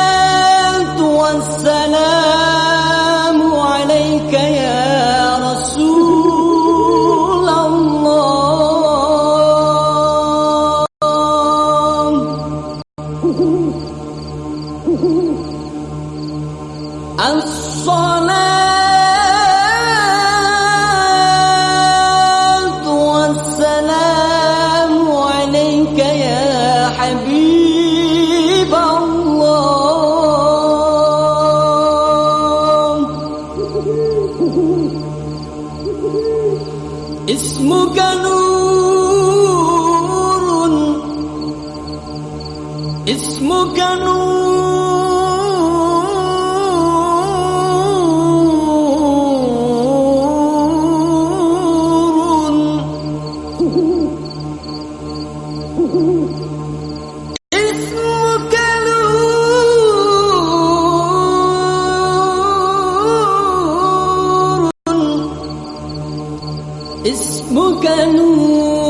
الصلاة والسلام عليك يا رسول الله. الصلاة اسمك نور